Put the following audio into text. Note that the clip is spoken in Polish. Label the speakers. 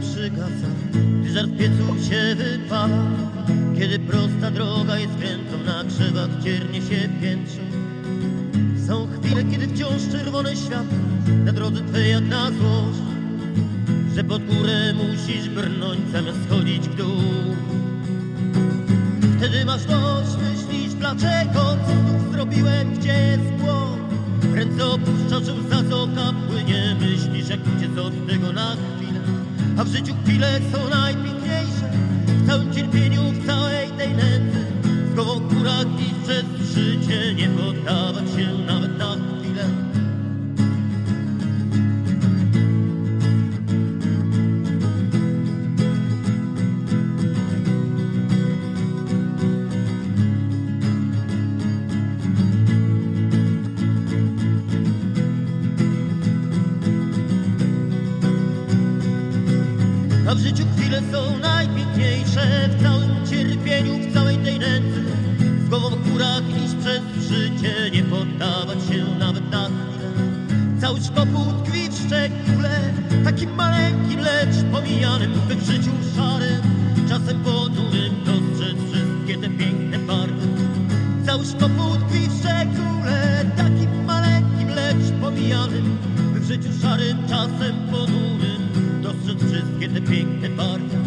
Speaker 1: przygasa, gdy żar piecu się wypala, kiedy prosta droga jest krętą na krzewach ciernie się piętrze. Są chwile, kiedy wciąż czerwone światło na drodze twej jak na złość, że pod górę musisz brnąć zamiast schodzić w dół. Wtedy masz dość, myślisz dlaczego co znów zrobiłem, gdzie jest błąd Ręce opuszczasz, łza z oka płynie Myślisz jak uciec od tego na A w życiu chwile są najpiękniejsze W całym cierpieniu, w całej tej nędzy w górach i przez życie Nie poddawać się na A w życiu chwile są najpiękniejsze W całym cierpieniu, w całej tej nędzy. Z głową w górach iść przez życie Nie poddawać się nawet na chwilę. Cały szkopuł tkwi w szczególe Takim maleńkim, lecz pomijanym W życiu szarym, czasem ponurym Dostrzec wszystkie te piękne barwy Cały szkopuł tkwi w szczególe Takim maleńkim, lecz pomijanym W życiu szarym, czasem ponurym get the pink, and bark